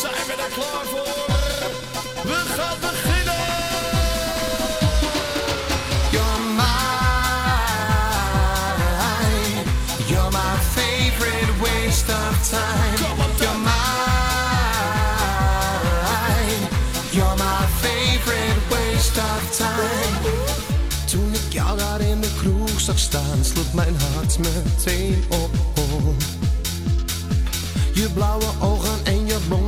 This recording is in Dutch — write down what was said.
Zijn we er klaar voor? We gaan beginnen! You're mine. You're my favorite waste of time. You're mine. You're my favorite waste of time. Toen ik jou daar in de kroeg zag staan, sloeg mijn hart meteen op. Je blauwe ogen en je blonde